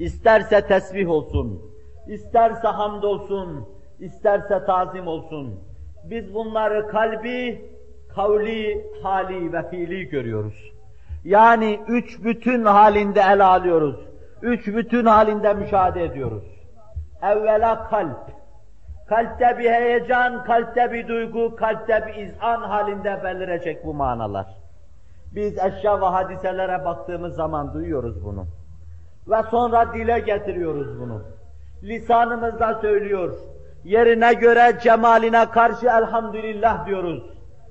İsterse tesbih olsun, isterse hamd olsun, isterse tazim olsun. Biz bunları kalbi, kavli, hali ve fiili görüyoruz. Yani üç bütün halinde ele alıyoruz. Üç bütün halinde müşahede ediyoruz. Evvela kalp. Kalpte bir heyecan, kalpte bir duygu, kalpte bir izan halinde belirecek bu manalar. Biz eşya ve hadiselere baktığımız zaman duyuyoruz bunu. Ve sonra dile getiriyoruz bunu. Lisanımızda söylüyor. Yerine göre cemaline karşı elhamdülillah diyoruz.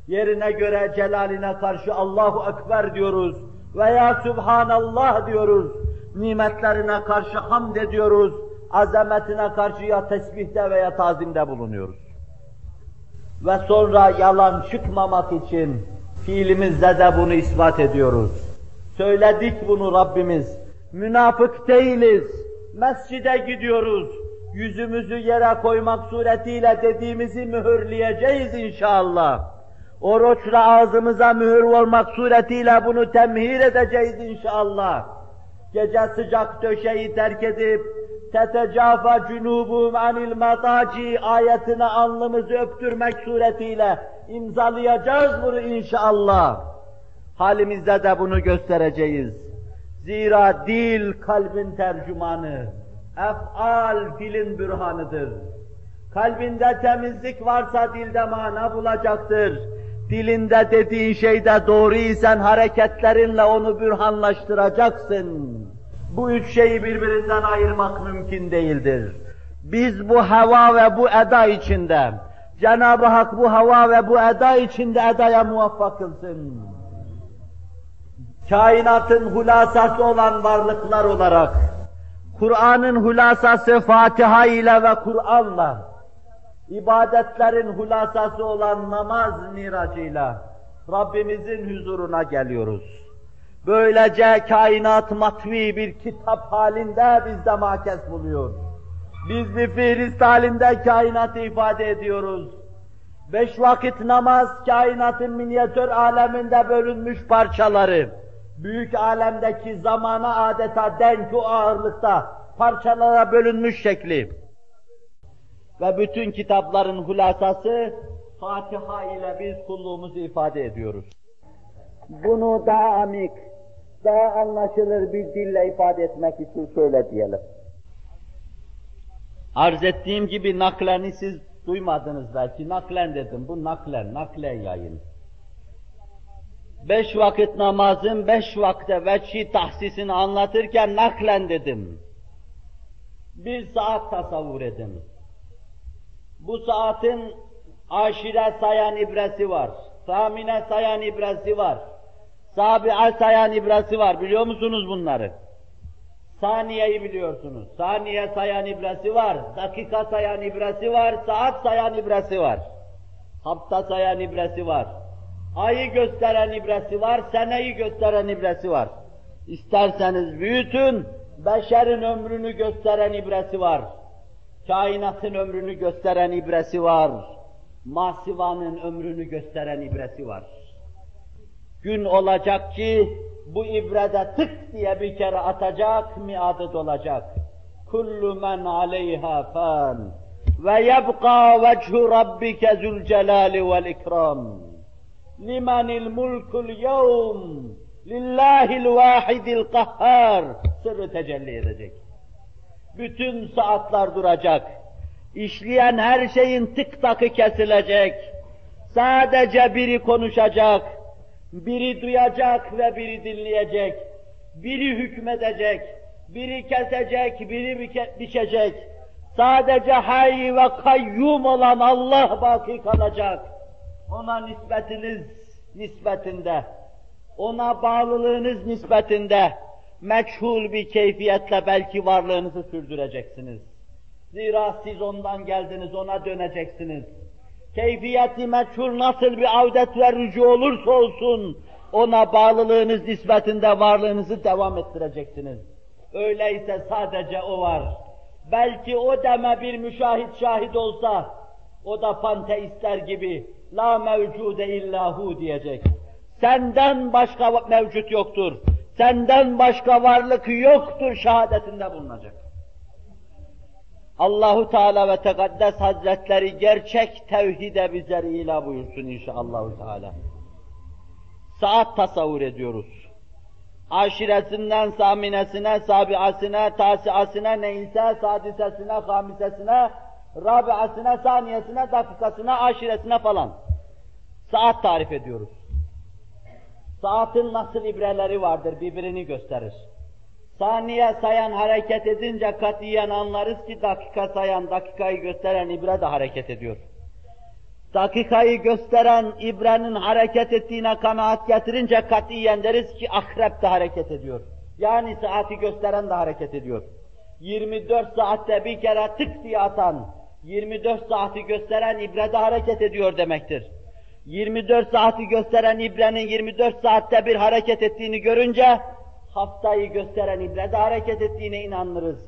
Yerine göre celaline karşı Allahu Ekber diyoruz. Veya Subhanallah diyoruz. Nimetlerine karşı hamd ediyoruz. Azametine karşı ya tesbihte veya tazimde bulunuyoruz. Ve sonra yalan çıkmamak için fiilimizde de bunu ispat ediyoruz. Söyledik bunu Rabbimiz. Münafık değiliz. Mescide gidiyoruz. Yüzümüzü yere koymak suretiyle dediğimizi mühürleyeceğiz inşallah. Oruçla ağzımıza mühür olmak suretiyle bunu temhir edeceğiz inşallah. Gece sıcak döşeyi terk edip tetecafa cunubum anil mataci ayetine alnımızı öptürmek suretiyle imzalayacağız bunu inşallah. Halimizde de bunu göstereceğiz. Zira dil kalbin tercümanı, ef'al dilin bürhanıdır. Kalbinde temizlik varsa dilde mana bulacaktır. Dilinde dediğin şeyde doğruysan hareketlerinle onu bürhanlaştıracaksın. Bu üç şeyi birbirinden ayırmak mümkün değildir. Biz bu hava ve bu eda içinde, Cenab-ı Hak bu hava ve bu eda içinde edaya muvaffak kılsın. Kainatın hulasası olan varlıklar olarak, Kur'an'ın hulasası Fatiha ile ve Kur'an'la, ibadetlerin hulasası olan namaz miracıyla Rabbimizin huzuruna geliyoruz. Böylece kainat matvi bir kitap halinde bizde makes buluyor. Biz bir fiilist halinde kainatı ifade ediyoruz. Beş vakit namaz kainatın minyatür aleminde bölünmüş parçaları. Büyük alemdeki zamana adeta denk o ağırlıkta parçalara bölünmüş şekli. Ve bütün kitapların hulasası Fatiha ile biz kulluğumuzu ifade ediyoruz. Bunu daha amik, daha anlaşılır bir dille ifade etmek için şöyle diyelim. Arz ettiğim gibi nakleni siz duymadınız belki. Naklen dedim. Bu naklen, naklen yayın. Beş vakit namazın beş vakte veçhi tahsisini anlatırken naklen dedim. Bir saat tasavvur edin. Bu saatin aşire sayan ibresi var. Samine sayan ibresi var. Sabi'e sayan ibresi var. Biliyor musunuz bunları? Saniyeyi biliyorsunuz. Saniye sayan ibresi var. Dakika sayan ibresi var. Saat sayan ibresi var. Hafta sayan ibresi var. Ayı gösteren ibresi var. Seneyi gösteren ibresi var. İsterseniz büyütün. Beşerin ömrünü gösteren ibresi var. Kainatın ömrünü gösteren ibresi var. Masivanın ömrünü gösteren ibresi var. Gün olacak ki bu ibrede tık diye bir kere atacak, miadı dolacak. Kullu men aleyha fan ve yebqa vechu rabbike zul celali vel ikram. Limenil mulkul yevm lillahil vahidil kahhar sırrı tecelli edecek. Bütün saatler duracak. İşleyen her şeyin tık takı kesilecek. Sadece biri konuşacak, biri duyacak ve biri dinleyecek. Biri hükmedecek, biri kesecek, biri biçecek. Sadece hay ve kayyum olan Allah baki kalacak. Ona nispetiniz nispetinde, ona bağlılığınız nispetinde meçhul bir keyfiyetle belki varlığınızı sürdüreceksiniz. Zira siz ondan geldiniz, ona döneceksiniz. Keyfiyeti meçhul nasıl bir avdet ve rücu olursa olsun, ona bağlılığınız nispetinde varlığınızı devam ettireceksiniz. Öyleyse sadece o var. Belki o deme bir müşahit şahit olsa, o da panteistler gibi la mevcude illahu diyecek. Senden başka mevcut yoktur. senden başka varlık yoktur şehadetinde bulunacak. Allahu Teala ve Tekaddes Hazretleri gerçek tevhide bize ila buyursun inşallah Teala. Saat tasavvur ediyoruz. Aşiresinden saminesine, sabiasine, tasiasine, neyse, sadisesine, hamisesine, rabiasine, saniyesine, dakikasine, aşiresine falan. Saat tarif ediyoruz. Saatin nasıl ibreleri vardır birbirini gösterir. Saniye sayan hareket edince katiyen anlarız ki dakika sayan, dakikayı gösteren ibre de hareket ediyor. Dakikayı gösteren ibrenin hareket ettiğine kanaat getirince katiyen deriz ki akrep de hareket ediyor. Yani saati gösteren de hareket ediyor. 24 saatte bir kere tık diye atan, 24 saati gösteren ibre de hareket ediyor demektir. 24 saati gösteren ibrenin 24 saatte bir hareket ettiğini görünce haftayı gösteren ibre de hareket ettiğine inanırız.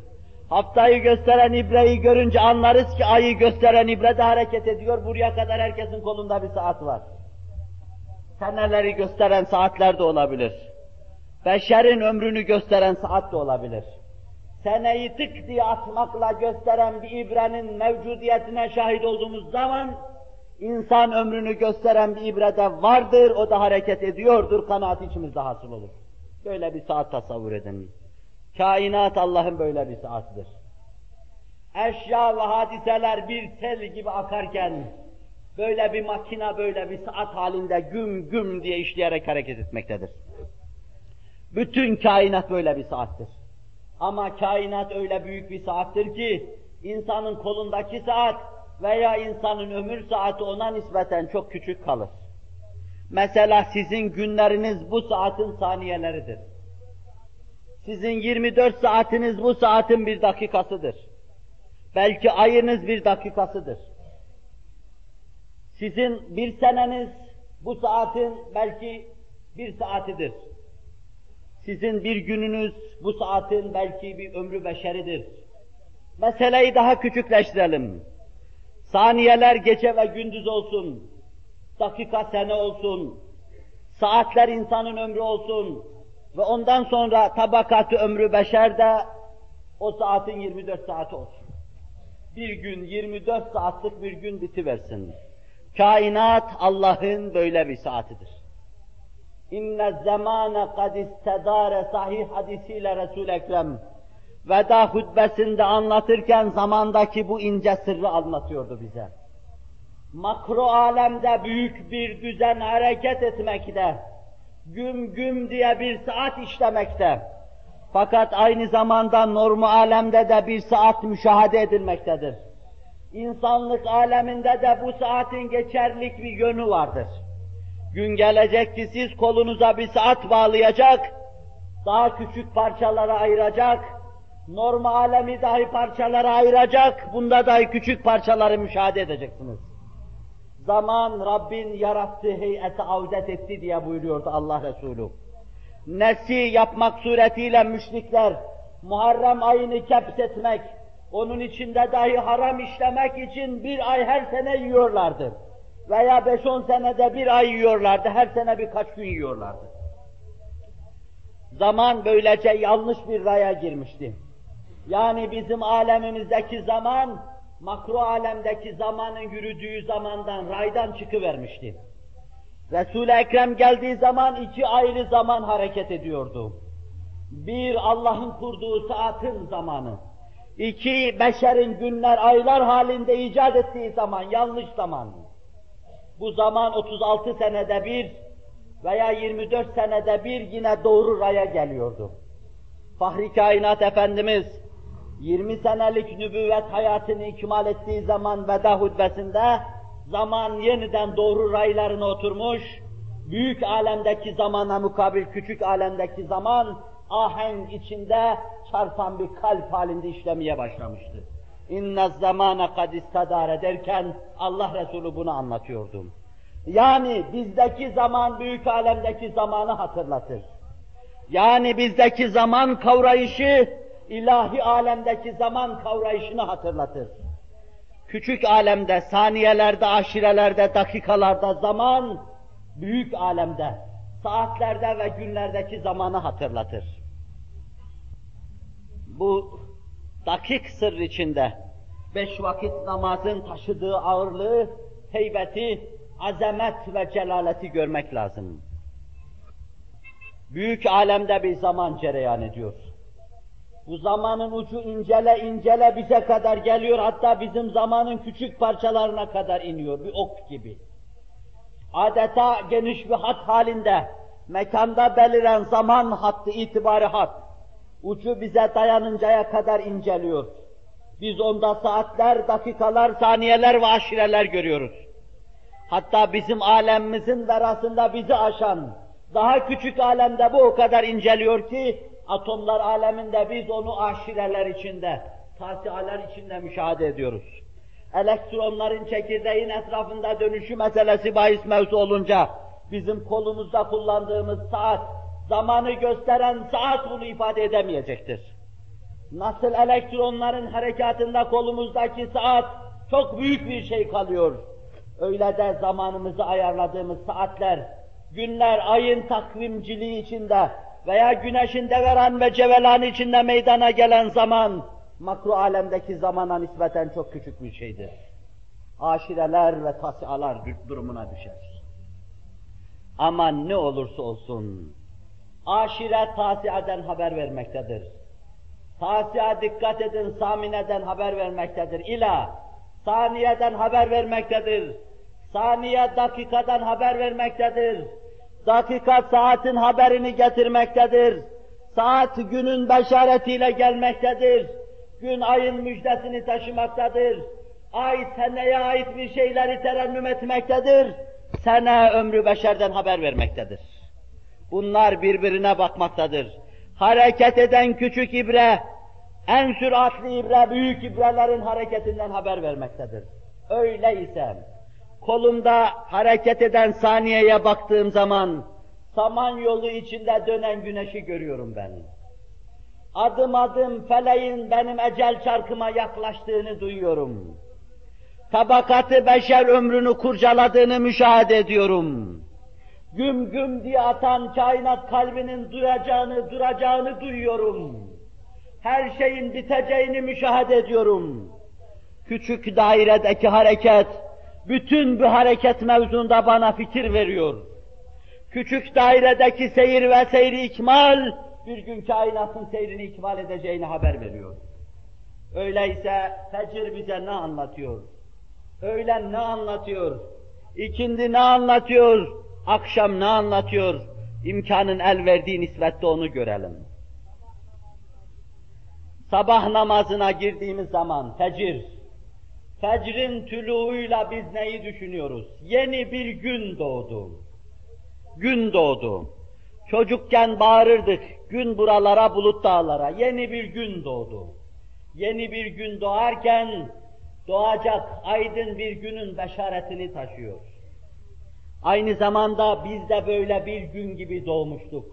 Haftayı gösteren ibreyi görünce anlarız ki ayı gösteren ibre de hareket ediyor. Buraya kadar herkesin kolunda bir saat var. Seneleri gösteren saatler de olabilir. Beşerin ömrünü gösteren saat de olabilir. Seneyi tık diye atmakla gösteren bir ibrenin mevcudiyetine şahit olduğumuz zaman insan ömrünü gösteren bir ibrede vardır, o da hareket ediyordur, kanaat içimizde hasıl olur. Böyle bir saat tasavvur edin. Kainat Allah'ın böyle bir saatidir. Eşya ve hadiseler bir sel gibi akarken, böyle bir makina, böyle bir saat halinde güm güm diye işleyerek hareket etmektedir. Bütün kainat böyle bir saattir. Ama kainat öyle büyük bir saattir ki, insanın kolundaki saat veya insanın ömür saati ona nispeten çok küçük kalır. Mesela sizin günleriniz bu saatin saniyeleridir. Sizin 24 saatiniz bu saatin bir dakikasıdır. Belki ayınız bir dakikasıdır. Sizin bir seneniz bu saatin belki bir saatidir. Sizin bir gününüz bu saatin belki bir ömrü beşeridir. Meseleyi daha küçükleştirelim. Saniyeler gece ve gündüz olsun, dakika sene olsun, saatler insanın ömrü olsun ve ondan sonra tabakatı ömrü beşer de o saatin 24 saati olsun. Bir gün 24 saatlik bir gün bitiversin. Kainat Allah'ın böyle bir saatidir. İnne zamane kad istedare sahih hadisiyle Resul Ekrem veda hutbesinde anlatırken zamandaki bu ince sırrı anlatıyordu bize. Makro alemde büyük bir düzen hareket etmekte, güm güm diye bir saat işlemekte. Fakat aynı zamanda normu alemde de bir saat müşahede edilmektedir. İnsanlık aleminde de bu saatin geçerlik bir yönü vardır. Gün gelecek ki siz kolunuza bir saat bağlayacak, daha küçük parçalara ayıracak, norm alemi dahi parçalara ayıracak, bunda dahi küçük parçaları müşahede edeceksiniz. Zaman Rabbin yarattığı heyete avdet etti diye buyuruyordu Allah Resulü. Nesi yapmak suretiyle müşrikler, Muharrem ayını keps etmek, onun içinde dahi haram işlemek için bir ay her sene yiyorlardı. Veya beş on senede bir ay yiyorlardı, her sene birkaç gün yiyorlardı. Zaman böylece yanlış bir raya girmişti. Yani bizim alemimizdeki zaman, makro alemdeki zamanın yürüdüğü zamandan, raydan çıkıvermişti. Resul-i Ekrem geldiği zaman iki ayrı zaman hareket ediyordu. Bir, Allah'ın kurduğu saatin zamanı. İki, beşerin günler, aylar halinde icat ettiği zaman, yanlış zaman. Bu zaman 36 senede bir veya 24 senede bir yine doğru raya geliyordu. Fahri Kainat Efendimiz 20 senelik nübüvvet hayatını ikmal ettiği zaman veda hutbesinde zaman yeniden doğru raylarına oturmuş, büyük alemdeki zamana mukabil küçük alemdeki zaman ahenk içinde çarpan bir kalp halinde işlemeye başlamıştı. İnne zamana kad istadare derken Allah Resulü bunu anlatıyordu. Yani bizdeki zaman büyük alemdeki zamanı hatırlatır. Yani bizdeki zaman kavrayışı ilahi alemdeki zaman kavrayışını hatırlatır. Küçük alemde, saniyelerde, aşirelerde, dakikalarda zaman, büyük alemde, saatlerde ve günlerdeki zamanı hatırlatır. Bu dakik sır içinde beş vakit namazın taşıdığı ağırlığı, heybeti, azamet ve celaleti görmek lazım. Büyük alemde bir zaman cereyan ediyor. Bu zamanın ucu incele incele bize kadar geliyor, hatta bizim zamanın küçük parçalarına kadar iniyor, bir ok gibi. Adeta geniş bir hat halinde, mekanda beliren zaman hattı, itibarı hat. Ucu bize dayanıncaya kadar inceliyor. Biz onda saatler, dakikalar, saniyeler ve aşireler görüyoruz. Hatta bizim alemimizin verasında bizi aşan, daha küçük alemde bu o kadar inceliyor ki, atomlar aleminde biz onu aşireler içinde, tasialar içinde müşahede ediyoruz. Elektronların çekirdeğin etrafında dönüşü meselesi bahis mevzu olunca, bizim kolumuzda kullandığımız saat, zamanı gösteren saat bunu ifade edemeyecektir. Nasıl elektronların harekatında kolumuzdaki saat çok büyük bir şey kalıyor. Öyle de zamanımızı ayarladığımız saatler, günler ayın takvimciliği içinde veya güneşin deveran ve cevelan içinde meydana gelen zaman, makro alemdeki zamana nispeten çok küçük bir şeydir. Aşireler ve tasialar durumuna düşer. Ama ne olursa olsun, aşire tasiaden haber vermektedir. Tasiya dikkat edin, samineden haber vermektedir. İla, saniyeden haber vermektedir. Saniye dakikadan haber vermektedir. Dakika saatin haberini getirmektedir. Saat günün beşaretiyle gelmektedir. Gün ayın müjdesini taşımaktadır. Ay seneye ait bir şeyleri terennüm etmektedir. Sene ömrü beşerden haber vermektedir. Bunlar birbirine bakmaktadır. Hareket eden küçük ibre, en süratli ibre, büyük ibrelerin hareketinden haber vermektedir. Öyleyse, kolumda hareket eden saniyeye baktığım zaman, saman yolu içinde dönen güneşi görüyorum ben. Adım adım feleğin benim ecel çarkıma yaklaştığını duyuyorum. Tabakatı beşer ömrünü kurcaladığını müşahede ediyorum. Güm güm diye atan kainat kalbinin duyacağını, duracağını duyuyorum. Her şeyin biteceğini müşahede ediyorum. Küçük dairedeki hareket, bütün bu hareket mevzunda bana fikir veriyor. Küçük dairedeki seyir ve seyri ikmal, bir gün kainatın seyrini ikmal edeceğini haber veriyor. Öyleyse fecir bize ne anlatıyor? Öğlen ne anlatıyor? İkindi ne anlatıyor? Akşam ne anlatıyor? İmkanın el verdiği nispette onu görelim. Sabah namazına girdiğimiz zaman fecir, fecrin tülûuyla biz neyi düşünüyoruz? Yeni bir gün doğdu. Gün doğdu. Çocukken bağırırdık, gün buralara, bulut dağlara, yeni bir gün doğdu. Yeni bir gün doğarken, doğacak aydın bir günün beşaretini taşıyor. Aynı zamanda biz de böyle bir gün gibi doğmuştuk.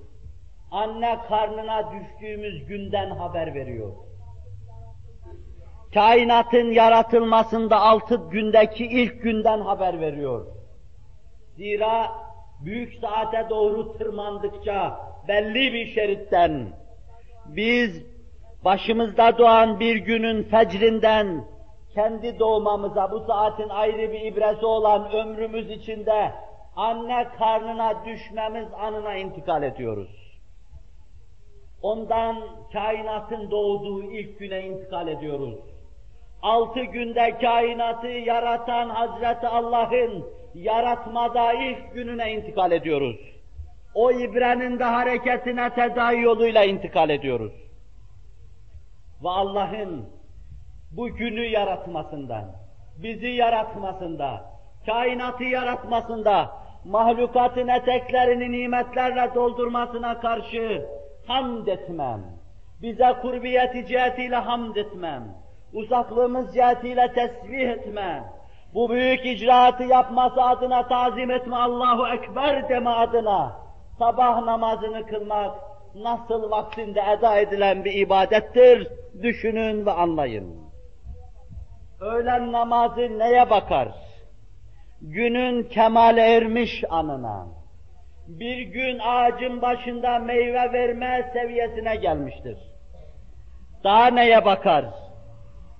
Anne karnına düştüğümüz günden haber veriyor. Kainatın yaratılmasında altı gündeki ilk günden haber veriyor. Zira büyük saate doğru tırmandıkça belli bir şeritten biz başımızda doğan bir günün fecrinden kendi doğmamıza bu saatin ayrı bir ibresi olan ömrümüz içinde anne karnına düşmemiz anına intikal ediyoruz. Ondan kainatın doğduğu ilk güne intikal ediyoruz. Altı günde kainatı yaratan Hazreti Allah'ın yaratmada ilk gününe intikal ediyoruz. O ibrenin de hareketine tedavi yoluyla intikal ediyoruz. Ve Allah'ın bu günü yaratmasından, bizi yaratmasında, kainatı yaratmasında, mahlukatın eteklerini nimetlerle doldurmasına karşı hamd etmem. Bize kurbiyeti cihetiyle hamd etmem. Uzaklığımız cihetiyle tesbih etme. Bu büyük icraatı yapması adına tazim etme, Allahu Ekber deme adına. Sabah namazını kılmak nasıl vaktinde eda edilen bir ibadettir, düşünün ve anlayın. Öğlen namazı neye bakar? Günün kemale ermiş anına. bir gün ağacın başında meyve verme seviyesine gelmiştir. Daha neye bakar?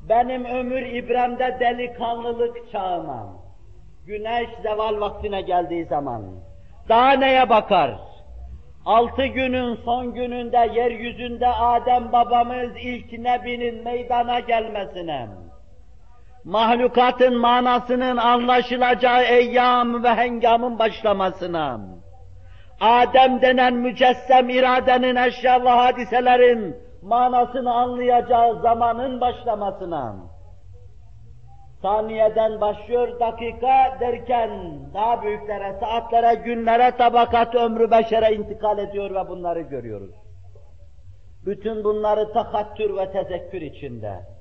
Benim ömür İbrem'de delikanlılık çağıma, güneş zeval vaktine geldiği zaman, daha neye bakar? Altı günün son gününde yeryüzünde Adem babamız ilk nebinin meydana gelmesine, mahlukatın manasının anlaşılacağı eyyam ve hengamın başlamasına, Adem denen mücessem iradenin eşya ve hadiselerin manasını anlayacağı zamanın başlamasına, saniyeden başlıyor dakika derken daha büyüklere, saatlere, günlere, tabakat ömrü beşere intikal ediyor ve bunları görüyoruz. Bütün bunları takattür ve tezekkür içinde.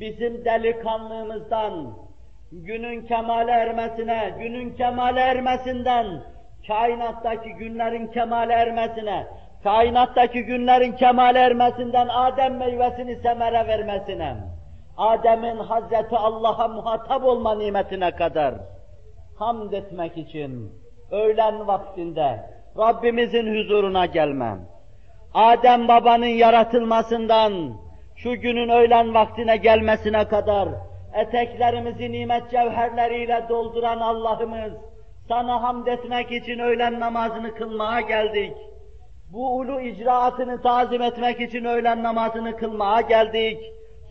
Bizim delikanlığımızdan, günün kemale ermesine, günün kemale ermesinden, kainattaki günlerin kemale ermesine, kainattaki günlerin kemale ermesinden Adem meyvesini semere vermesine, Adem'in Hazreti Allah'a muhatap olma nimetine kadar hamd etmek için öğlen vaktinde Rabbimizin huzuruna gelmem. Adem babanın yaratılmasından şu günün öğlen vaktine gelmesine kadar eteklerimizi nimet cevherleriyle dolduran Allah'ımız sana hamd etmek için öğlen namazını kılmaya geldik. Bu ulu icraatını tazim etmek için öğlen namazını kılmaya geldik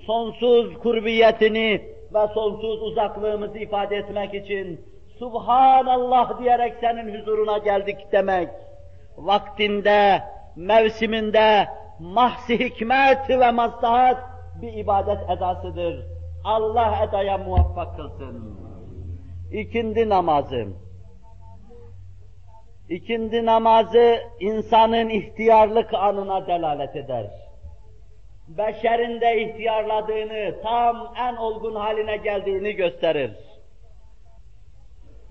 sonsuz kurbiyetini ve sonsuz uzaklığımızı ifade etmek için Subhanallah diyerek senin huzuruna geldik demek. Vaktinde, mevsiminde mahsi hikmet ve maslahat bir ibadet edasıdır. Allah edaya muvaffak kılsın. İkindi namazı. İkindi namazı insanın ihtiyarlık anına delalet eder beşerin de ihtiyarladığını, tam en olgun haline geldiğini gösterir.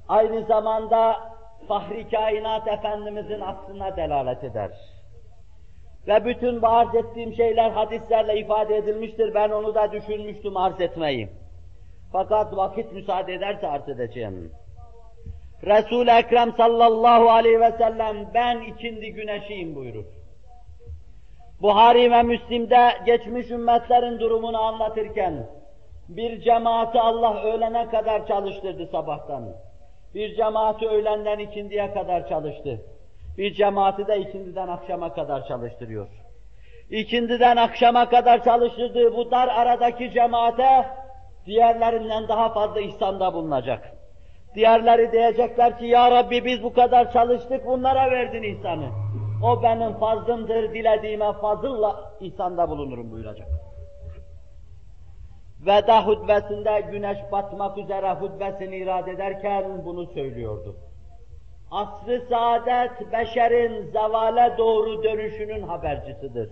Aynı zamanda Fahri Kainat Efendimizin aslına delalet eder. Ve bütün bu arz ettiğim şeyler hadislerle ifade edilmiştir. Ben onu da düşünmüştüm arz etmeyi. Fakat vakit müsaade ederse arz edeceğim. Resul-i Ekrem sallallahu aleyhi ve sellem ben ikindi güneşiyim buyurur. Buhari ve Müslim'de geçmiş ümmetlerin durumunu anlatırken bir cemaati Allah öğlene kadar çalıştırdı sabahtan. Bir cemaati öğlenden ikindiye kadar çalıştı. Bir cemaati de ikindiden akşama kadar çalıştırıyor. İkindiden akşama kadar çalıştırdığı bu dar aradaki cemaate diğerlerinden daha fazla ihsanda bulunacak. Diğerleri diyecekler ki ya Rabbi biz bu kadar çalıştık bunlara verdin ihsanı. O benim fazlımdır, dilediğime fazılla ihsanda bulunurum buyuracak. Veda hutbesinde güneş batmak üzere hutbesini irade ederken bunu söylüyordu. Asr-ı saadet beşerin zevale doğru dönüşünün habercisidir.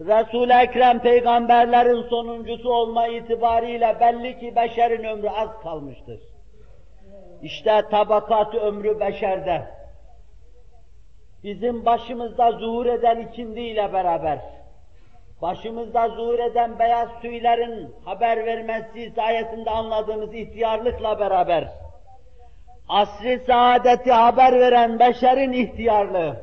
Resul-i Ekrem peygamberlerin sonuncusu olma itibariyle belli ki beşerin ömrü az kalmıştır. İşte tabakat ömrü beşerde, bizim başımızda zuhur eden ikindiyle beraber, başımızda zuhur eden beyaz tüylerin haber vermesi sayesinde anladığımız ihtiyarlıkla beraber, asri saadeti haber veren beşerin ihtiyarlığı,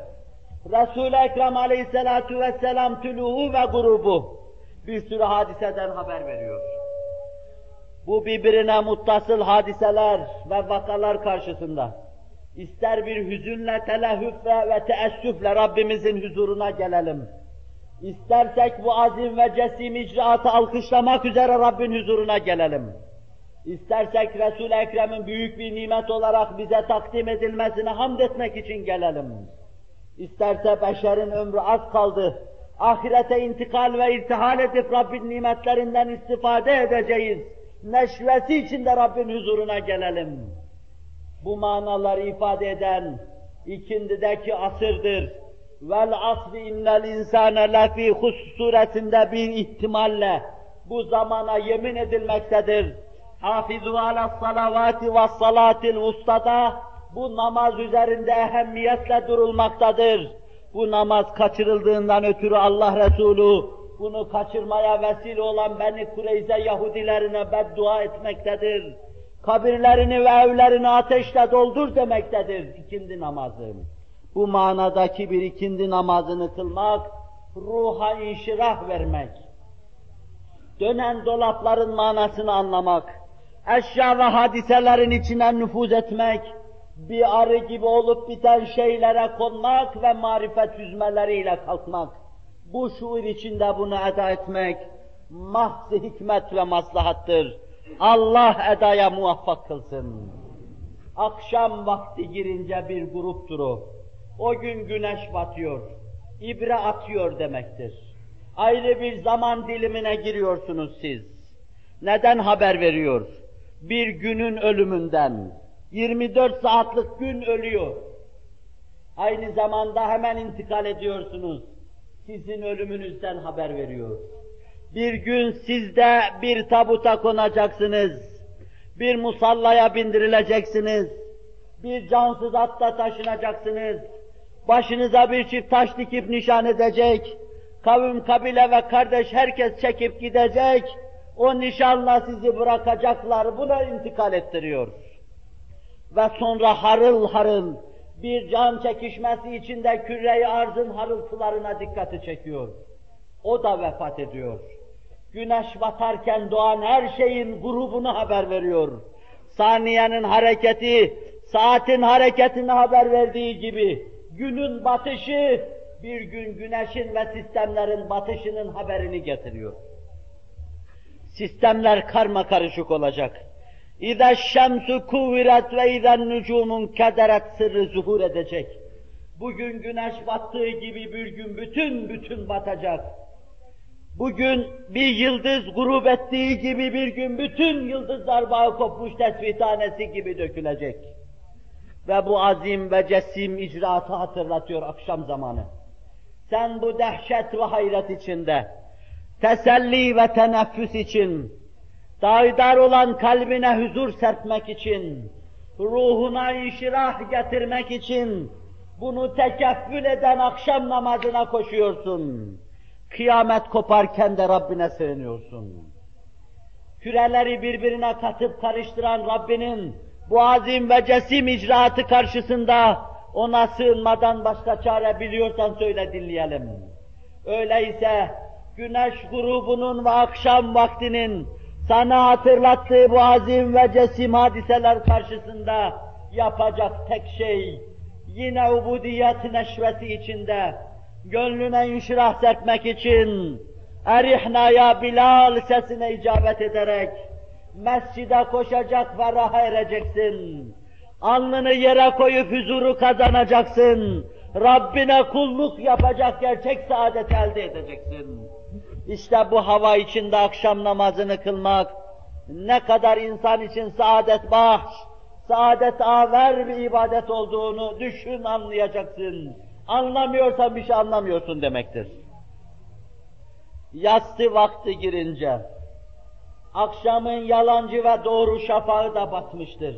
Resul-i Ekrem aleyhissalatu vesselam tülûhu ve grubu bir sürü hadiseden haber veriyor. Bu birbirine muttasıl hadiseler ve vakalar karşısında İster bir hüzünle, telehüfle ve teessüfle Rabbimizin huzuruna gelelim. İstersek bu azim ve cesim icraatı alkışlamak üzere Rabbin huzuruna gelelim. İstersek Resul-i Ekrem'in büyük bir nimet olarak bize takdim edilmesine hamd etmek için gelelim. İsterse beşerin ömrü az kaldı, ahirete intikal ve irtihal edip Rabbin nimetlerinden istifade edeceğiz. Neşvesi içinde Rabbin huzuruna gelelim bu manaları ifade eden ikindideki asırdır. Vel asri innel insane lefî hus suresinde bir ihtimalle bu zamana yemin edilmektedir. Hafizu ala salavati ve salatil ustada bu namaz üzerinde ehemmiyetle durulmaktadır. Bu namaz kaçırıldığından ötürü Allah Resulü bunu kaçırmaya vesile olan Beni Kureyze Yahudilerine beddua etmektedir kabirlerini ve evlerini ateşle doldur demektedir ikindi namazı. Bu manadaki bir ikindi namazını kılmak, ruha inşirah vermek, dönen dolapların manasını anlamak, eşya ve hadiselerin içine nüfuz etmek, bir arı gibi olup biten şeylere konmak ve marifet yüzmeleriyle kalkmak, bu şuur içinde bunu eda etmek, mahz hikmet ve maslahattır. Allah edaya muvaffak kılsın. Akşam vakti girince bir gruptur o. O gün güneş batıyor, ibre atıyor demektir. Ayrı bir zaman dilimine giriyorsunuz siz. Neden haber veriyor? Bir günün ölümünden. 24 saatlik gün ölüyor. Aynı zamanda hemen intikal ediyorsunuz. Sizin ölümünüzden haber veriyor. Bir gün sizde bir tabuta konacaksınız. Bir musallaya bindirileceksiniz. Bir cansız atta taşınacaksınız. Başınıza bir çift taş dikip nişan edecek. Kavim, kabile ve kardeş herkes çekip gidecek. O nişanla sizi bırakacaklar. Buna intikal ettiriyor. Ve sonra harıl harıl bir can çekişmesi içinde küre arzın harıltılarına dikkati çekiyor. O da vefat ediyor. Güneş batarken doğan her şeyin grubunu haber veriyor. Saniyenin hareketi, saatin hareketini haber verdiği gibi, günün batışı, bir gün güneşin ve sistemlerin batışının haberini getiriyor. Sistemler karma karışık olacak. İza şemsu kuviret ve izen nucumun kederet sırrı zuhur edecek. Bugün güneş battığı gibi bir gün bütün bütün batacak. Bugün bir yıldız grup ettiği gibi bir gün bütün yıldızlar bağı kopmuş tesbih tanesi gibi dökülecek. Ve bu azim ve cesim icraatı hatırlatıyor akşam zamanı. Sen bu dehşet ve hayret içinde, teselli ve teneffüs için, daidar olan kalbine huzur serpmek için, ruhuna inşirah getirmek için, bunu tekeffül eden akşam namazına koşuyorsun. Kıyamet koparken de Rabbine sığınıyorsun. Küreleri birbirine katıp karıştıran Rabbinin bu azim ve cesim icraatı karşısında ona sığınmadan başka çare biliyorsan söyle dinleyelim. Öyleyse güneş grubunun ve akşam vaktinin sana hatırlattığı bu azim ve cesim hadiseler karşısında yapacak tek şey yine ubudiyet neşveti içinde gönlüne inşirah etmek için erihna ya Bilal sesine icabet ederek mescide koşacak ve raha ereceksin. Alnını yere koyup huzuru kazanacaksın. Rabbine kulluk yapacak gerçek saadet elde edeceksin. İşte bu hava içinde akşam namazını kılmak ne kadar insan için saadet bahş, saadet aver bir ibadet olduğunu düşün anlayacaksın. Anlamıyorsan bir şey anlamıyorsun demektir. Yastı vakti girince, akşamın yalancı ve doğru şafağı da batmıştır.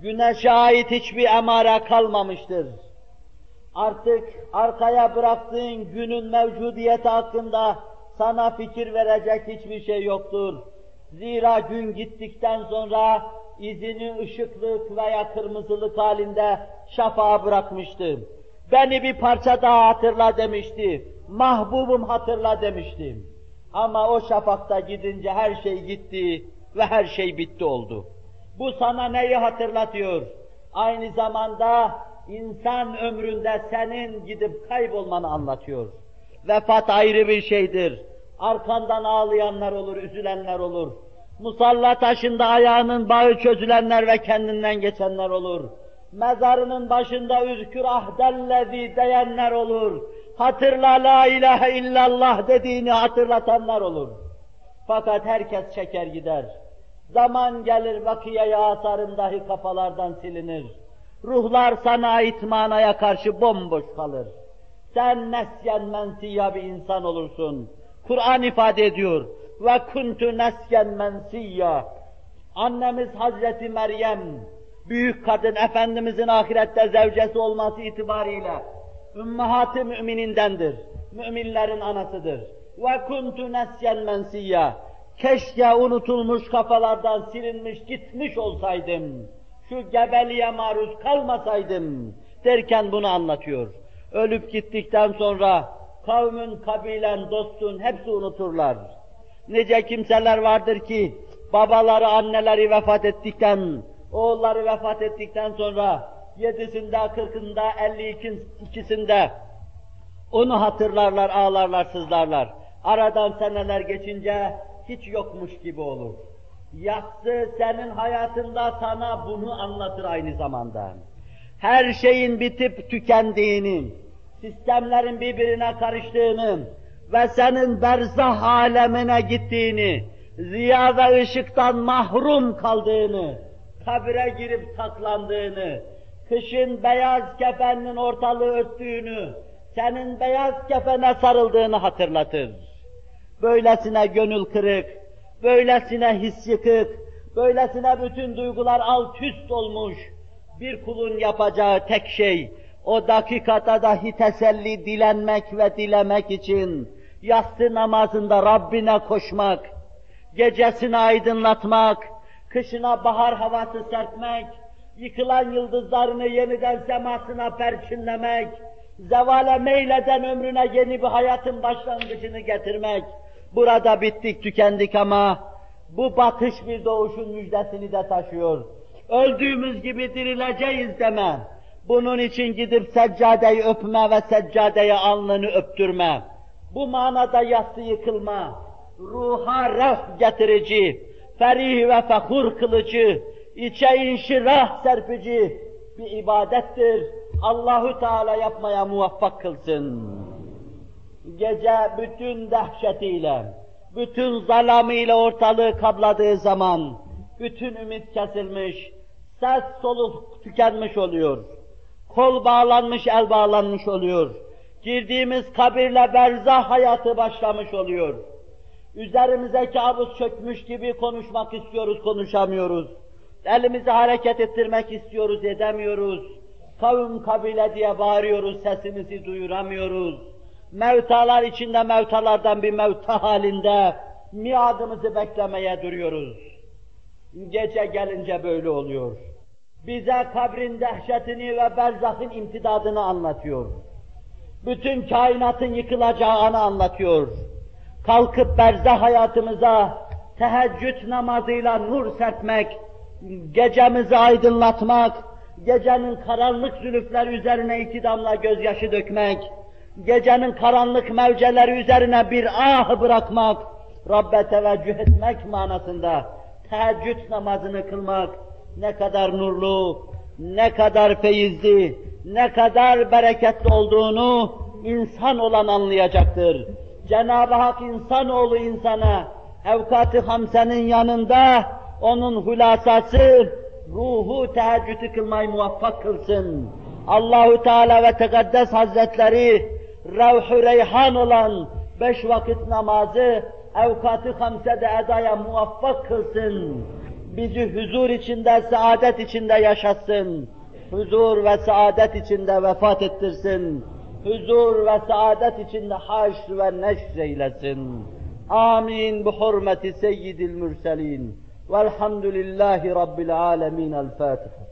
Güneşe ait hiçbir emare kalmamıştır. Artık arkaya bıraktığın günün mevcudiyeti hakkında sana fikir verecek hiçbir şey yoktur. Zira gün gittikten sonra izini ışıklık veya kırmızılık halinde şafağa bırakmıştı. Beni bir parça daha hatırla demişti. Mahbubum hatırla demiştim. Ama o şafakta gidince her şey gitti ve her şey bitti oldu. Bu sana neyi hatırlatıyor? Aynı zamanda insan ömründe senin gidip kaybolmanı anlatıyor. Vefat ayrı bir şeydir. Arkandan ağlayanlar olur, üzülenler olur. Musalla taşında ayağının bağı çözülenler ve kendinden geçenler olur. Mezarının başında üzkür ahdellezi diyenler olur. Hatırla la ilahe illallah dediğini hatırlatanlar olur. Fakat herkes çeker gider. Zaman gelir vakiyeye asarın dahi kafalardan silinir. Ruhlar sana ait manaya karşı bomboş kalır. Sen nesyen mensiya bir insan olursun. Kur'an ifade ediyor. Ve kuntu nesyen mensiyya. Annemiz Hazreti Meryem, büyük kadın Efendimizin ahirette zevcesi olması itibariyle ümmahat-ı müminindendir. Müminlerin anasıdır. Ve kuntu nesyen mensiyya. keşke unutulmuş kafalardan silinmiş gitmiş olsaydım, şu gebeliğe maruz kalmasaydım derken bunu anlatıyor. Ölüp gittikten sonra kavmin, kabilen, dostun hepsi unuturlar. Nice kimseler vardır ki babaları, anneleri vefat ettikten, oğulları vefat ettikten sonra yedisinde, kırkında, elli ikisinde onu hatırlarlar, ağlarlar, sızlarlar. Aradan seneler geçince hiç yokmuş gibi olur. Yatsı senin hayatında sana bunu anlatır aynı zamanda. Her şeyin bitip tükendiğini, sistemlerin birbirine karıştığını ve senin berzah alemine gittiğini, ziya ve ışıktan mahrum kaldığını, kabire girip saklandığını, kışın beyaz kefenin ortalığı örttüğünü, senin beyaz kefene sarıldığını hatırlatır. Böylesine gönül kırık, böylesine his yıkık, böylesine bütün duygular alt üst olmuş, bir kulun yapacağı tek şey, o dakikada dahi teselli dilenmek ve dilemek için, yatsı namazında Rabbine koşmak, gecesini aydınlatmak, kışına bahar havası serpmek, yıkılan yıldızlarını yeniden semasına perçinlemek, zevale meyleden ömrüne yeni bir hayatın başlangıcını getirmek. Burada bittik, tükendik ama bu batış bir doğuşun müjdesini de taşıyor. Öldüğümüz gibi dirileceğiz deme. Bunun için gidip seccadeyi öpme ve seccadeye alnını öptürme. Bu manada yassı yıkılma, ruha ref getirici, ferih ve fekhur kılıcı, içe inşirah serpici bir ibadettir. Allahu Teala yapmaya muvaffak kılsın. Gece bütün dehşetiyle, bütün zalamıyla ortalığı kabladığı zaman, bütün ümit kesilmiş, ses soluk tükenmiş oluyor. Kol bağlanmış, el bağlanmış oluyor. Girdiğimiz kabirle berzah hayatı başlamış oluyor. Üzerimize kabus çökmüş gibi konuşmak istiyoruz, konuşamıyoruz. Elimizi hareket ettirmek istiyoruz, edemiyoruz. Kavim kabile diye bağırıyoruz, sesimizi duyuramıyoruz. Mevtalar içinde mevtalardan bir mevta halinde miadımızı beklemeye duruyoruz. Gece gelince böyle oluyor. Bize kabrin dehşetini ve berzahın imtidadını anlatıyor. Bütün kainatın yıkılacağını anlatıyor. Kalkıp berzah hayatımıza teheccüd namazıyla nur serpmek, gecemizi aydınlatmak, gecenin karanlık zülüfleri üzerine iki damla gözyaşı dökmek, gecenin karanlık mevceleri üzerine bir ah bırakmak, Rabbe teveccüh etmek manasında teheccüd namazını kılmak ne kadar nurlu, ne kadar feyizli, ne kadar bereketli olduğunu insan olan anlayacaktır. Cenab-ı Hak insanoğlu insana evkat-ı hamsenin yanında onun hulasası ruhu teheccüdü kılmayı muvaffak kılsın. Allahu Teala ve Tekaddes Hazretleri revh reyhan olan beş vakit namazı evkat-ı hamsede edaya muvaffak kılsın. Bizi huzur içinde, saadet içinde yaşatsın. Huzur ve saadet içinde vefat ettirsin. Huzur ve saadet içinde haşr ve neşr eylesin. Amin. Bu hürmeti seyyidil mürselin. Velhamdülillahi Rabbil alemin. El Fatiha.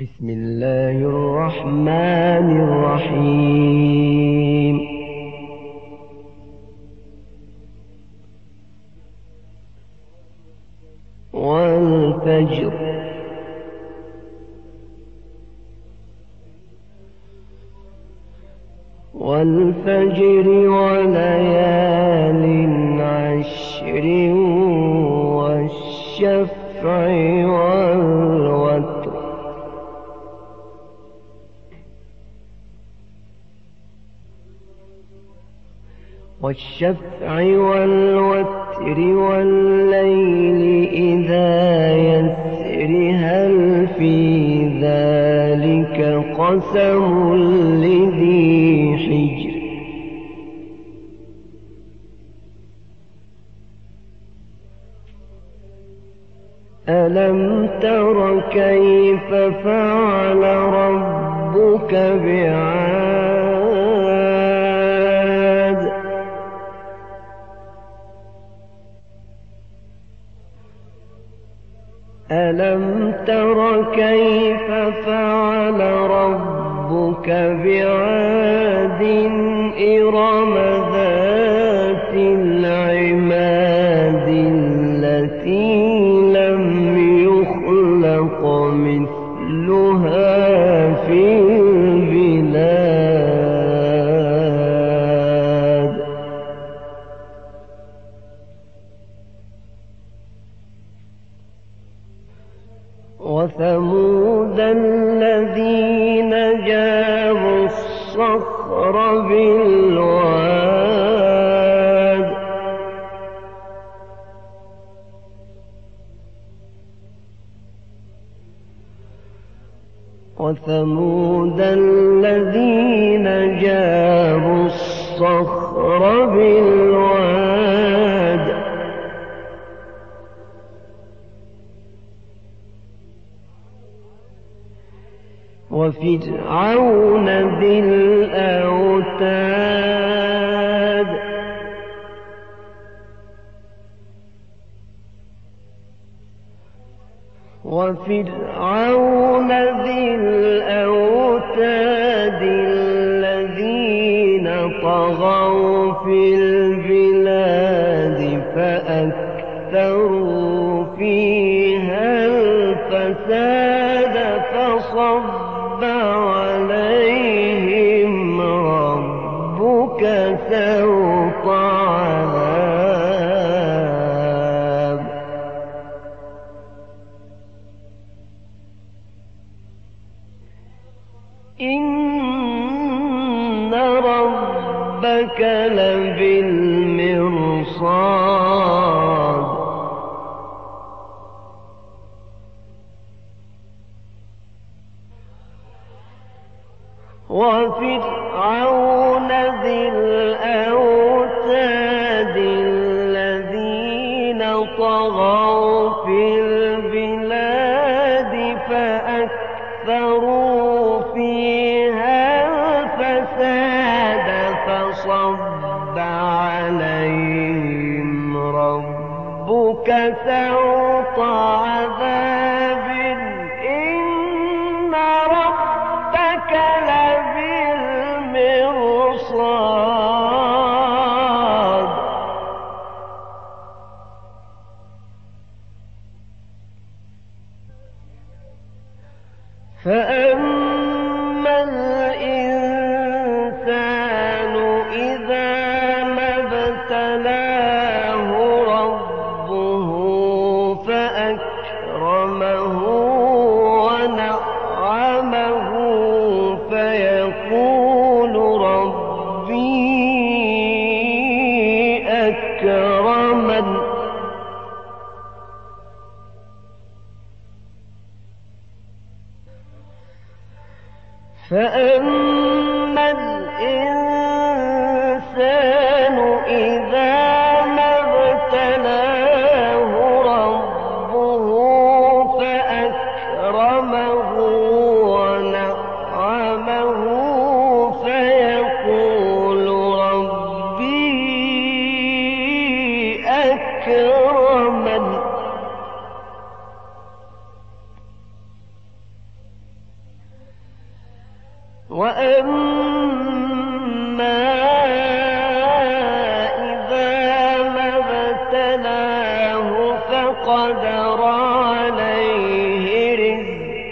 بسم الله الرحمن الرحيم. والفجر. والفجر والفجر والشفع والوتر والليل إذا يسر هل في ذلك قسم كبعاد إرم في البلاد فأكثروا فيه. Sen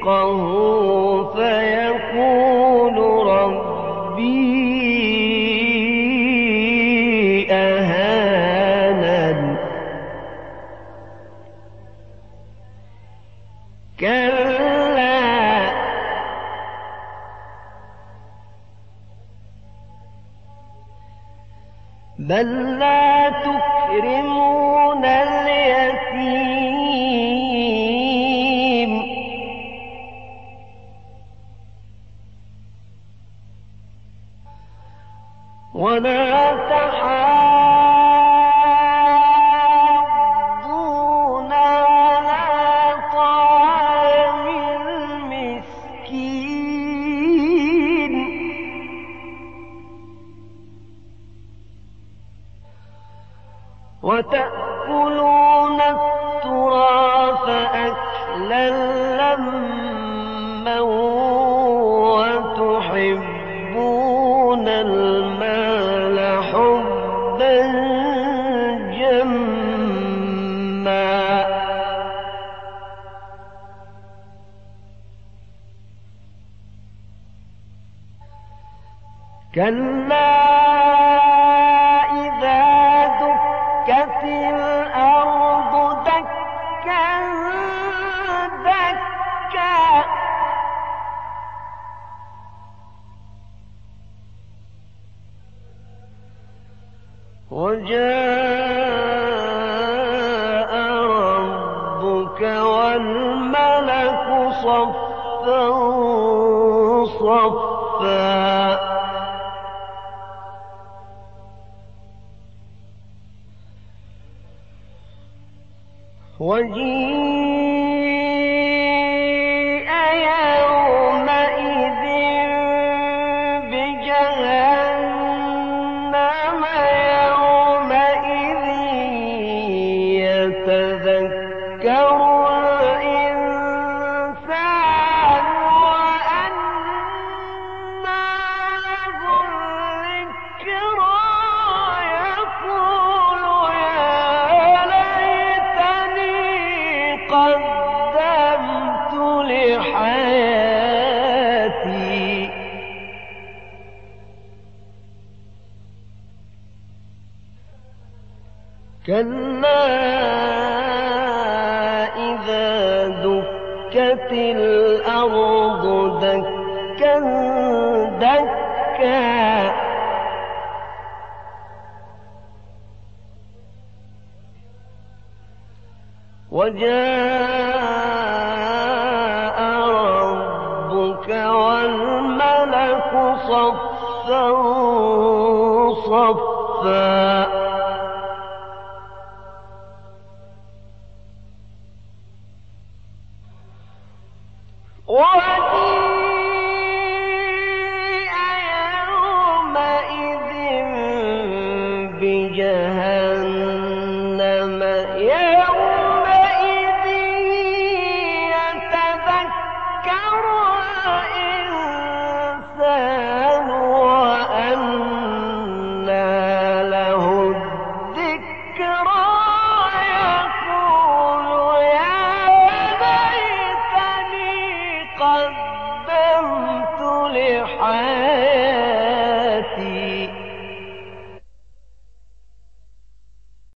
رزقه كلا كلا إذا دكت الأرض دكا دكا. وجاء